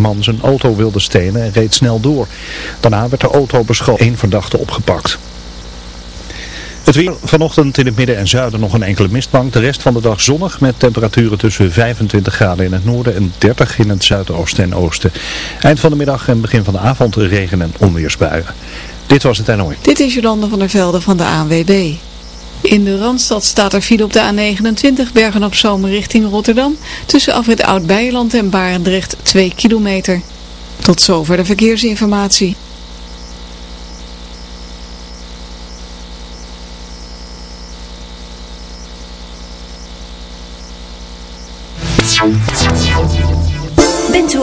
man zijn auto wilde stelen en reed snel door. Daarna werd de auto beschoten. Eén verdachte opgepakt. Het weer vanochtend in het midden en zuiden nog een enkele mistbank. De rest van de dag zonnig met temperaturen tussen 25 graden in het noorden en 30 in het zuidoosten en oosten. Eind van de middag en begin van de avond regen- en onweersbuien. Dit was het NOI. Dit is Jolande van der Velde van de ANWB. In de Randstad staat er file op de A29 Bergen op Zomer richting Rotterdam. Tussen afrit Oud-Beijerland en Barendrecht 2 kilometer. Tot zover de verkeersinformatie.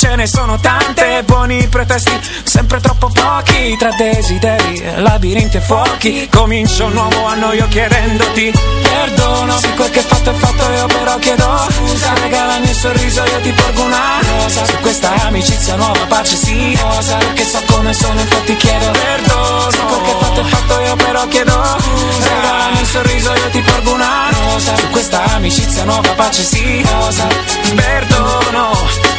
ce ne sono tante Buoni pretesti, sempre troppo pochi Tra desideri, labirinti e fuochi. Comincio un nuovo anno io chiedendoti Perdono se quel che fatto è fatto io però chiedo Scusa regalami un sorriso io ti porgo una rosa Su questa amicizia nuova pace sì rosa. Perché so come sono infatti chiedo perdono Se quel che fatto è fatto io però chiedo Scusa. Regalami un sorriso io ti porgo una rosa Su questa amicizia nuova pace sì rosa. Perdono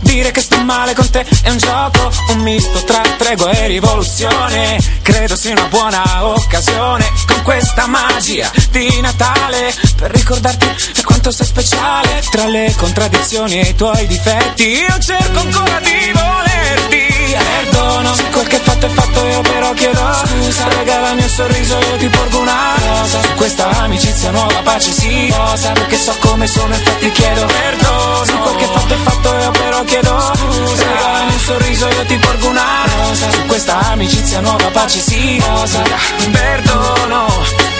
Dire che sto male con te è un gioco Un misto tra tregua e rivoluzione Credo sia una buona occasione questa magia di Natale Per ricordarti quanto sei speciale Tra le contraddizioni e i tuoi difetti. Io cerco ancora di volerti. Perdono se quel che fatto è fatto io però chiedo Scusa. Regalami un sorriso io ti porgo una rosa. Su questa amicizia nuova pace sì. Rosa Perché so come sono infatti chiedo perdono. Se quel che fatto è fatto io però chiedo Scusa. Regalami un sorriso io ti porgo una rosa. Su questa amicizia nuova pace sì. Rosa Perdono ¡Gracias!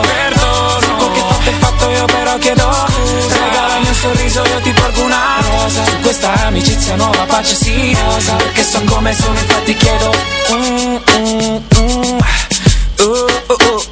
perdono Se che fatto è fatto io però chiedo Scusa regalami un sorriso io ti porgo una rosa. Su questa amicizia nuova pace sì rosa Perché so come sono infatti chiedo. Mm, mm, mm. Oh, oh, oh,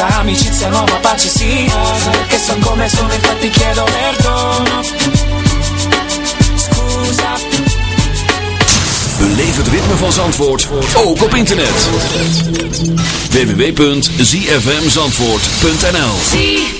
questa amicizia nuova pace sì. Rosa Perché so come sono infatti chiedo perdono. Scusa. Beleef het ritme van Zandvoort, ook op internet. www.zfmzandvoort.nl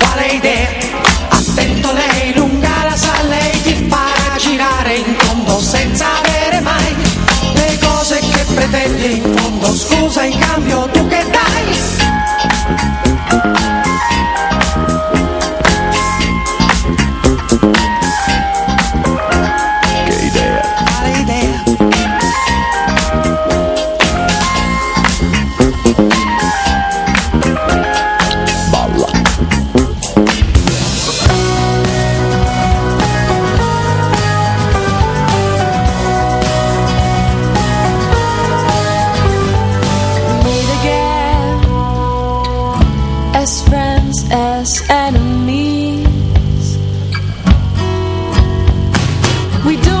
We do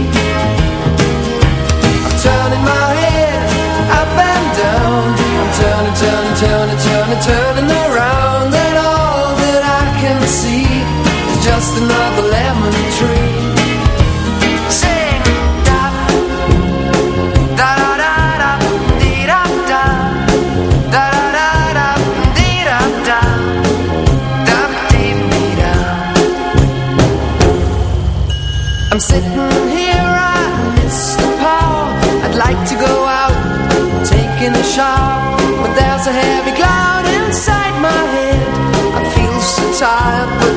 the turn.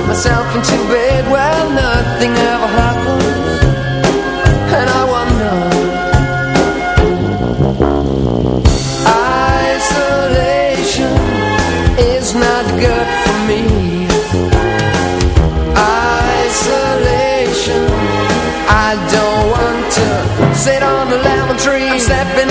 Myself into bed. Well, nothing ever happens, and I wonder. Isolation is not good for me. Isolation. I don't want to sit on the lemon tree. I'm stepping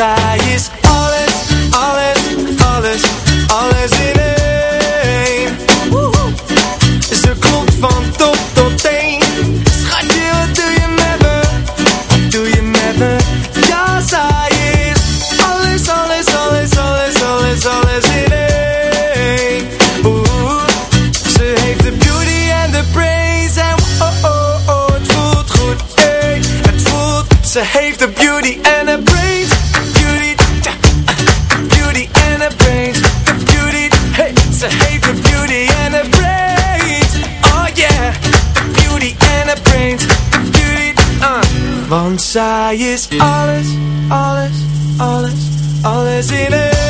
zij is alles, alles, alles, alles in één. Ze klopt van top tot teen. Schatje, wat doe je met me? Wat doe je met me? Ja, zij is alles, alles, alles, alles, alles, alles in één. Ze heeft de beauty en de praise en oh, oh, oh, het voelt goed. Het voelt, ze heeft I is alles, alles, alles, alles in één.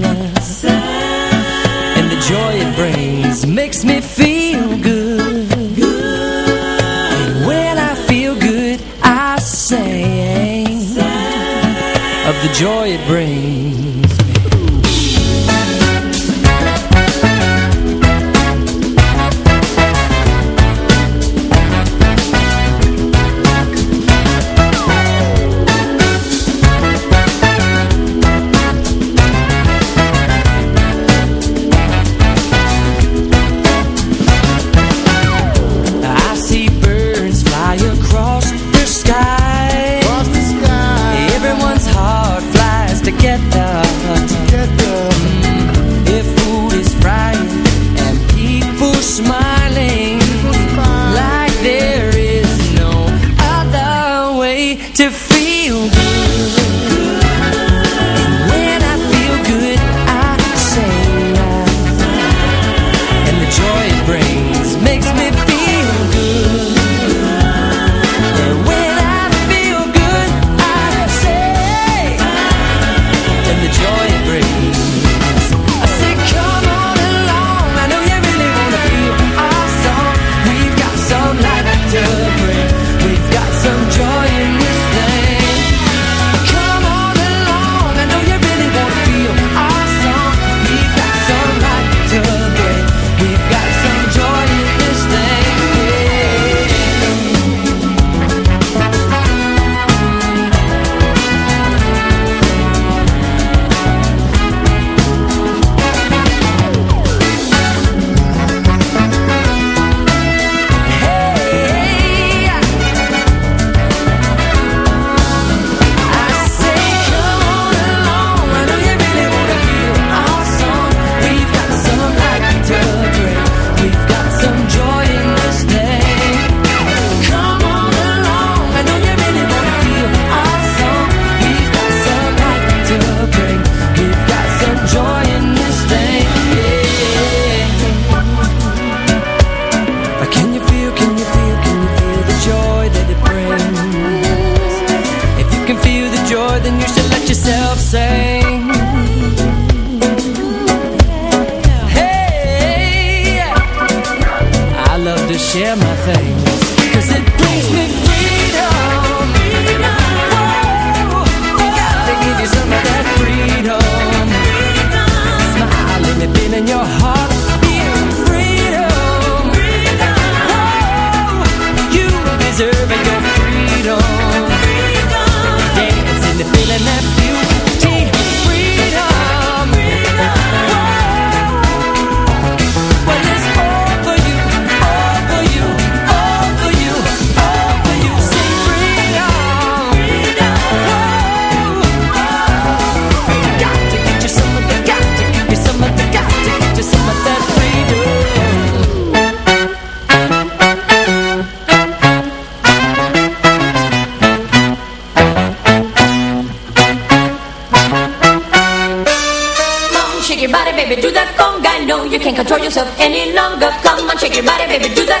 makes me feel yourself any longer. Come on, shake your body, baby, do that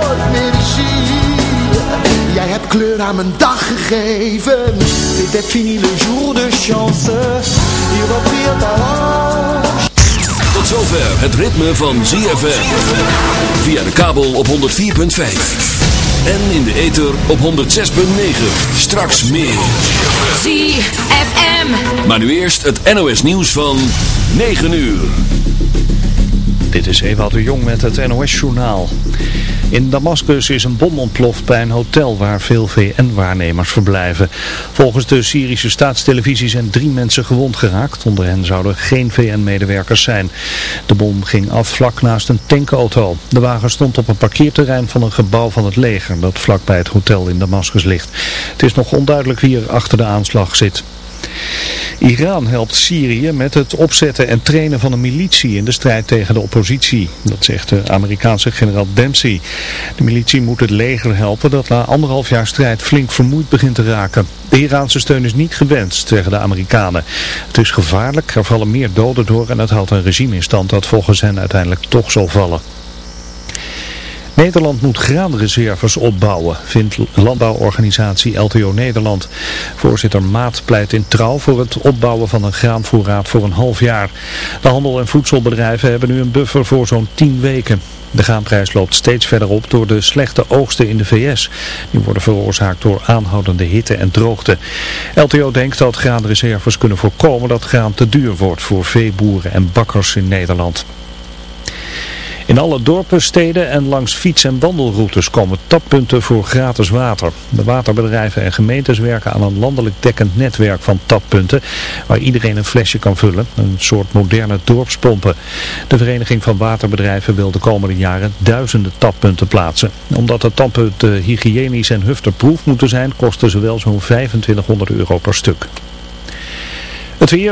Jij hebt kleur aan mijn dag gegeven. C'était fini le jour de chance. Ta hanche. Tot zover het ritme van ZFM. Via de kabel op 104.5. En in de ether op 106.9. Straks meer. ZFM. Maar nu eerst het NOS nieuws van 9 uur. Dit is Ewout de Jong met het NOS-journaal. In Damascus is een bom ontploft bij een hotel waar veel VN-waarnemers verblijven. Volgens de Syrische staatstelevisie zijn drie mensen gewond geraakt. Onder hen zouden geen VN-medewerkers zijn. De bom ging af vlak naast een tankauto. De wagen stond op een parkeerterrein van een gebouw van het leger dat vlak bij het hotel in Damascus ligt. Het is nog onduidelijk wie er achter de aanslag zit. Iran helpt Syrië met het opzetten en trainen van een militie in de strijd tegen de oppositie. Dat zegt de Amerikaanse generaal Dempsey. De militie moet het leger helpen dat na anderhalf jaar strijd flink vermoeid begint te raken. De Iraanse steun is niet gewenst, zeggen de Amerikanen. Het is gevaarlijk, er vallen meer doden door en het houdt een regime in stand dat volgens hen uiteindelijk toch zal vallen. Nederland moet graanreserves opbouwen, vindt landbouworganisatie LTO Nederland. Voorzitter Maat pleit in trouw voor het opbouwen van een graanvoorraad voor een half jaar. De handel- en voedselbedrijven hebben nu een buffer voor zo'n 10 weken. De graanprijs loopt steeds verder op door de slechte oogsten in de VS. Die worden veroorzaakt door aanhoudende hitte en droogte. LTO denkt dat graanreserves kunnen voorkomen dat graan te duur wordt voor veeboeren en bakkers in Nederland. In alle dorpen, steden en langs fiets- en wandelroutes komen tappunten voor gratis water. De waterbedrijven en gemeentes werken aan een landelijk dekkend netwerk van tappunten waar iedereen een flesje kan vullen. Een soort moderne dorpspompen. De Vereniging van Waterbedrijven wil de komende jaren duizenden tappunten plaatsen. Omdat de tappunten hygiënisch en hufterproef moeten zijn, kosten ze wel zo'n 2500 euro per stuk. Het weer...